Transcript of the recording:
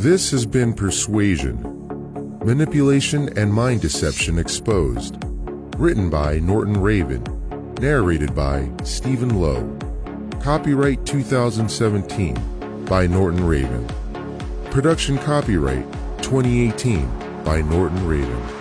This has been Persuasion Manipulation and Mind Deception Exposed. Written by Norton Raven. Narrated by Stephen Lowe. Copyright 2017 by Norton Raven. Production copyright 2018 by Norton Raven.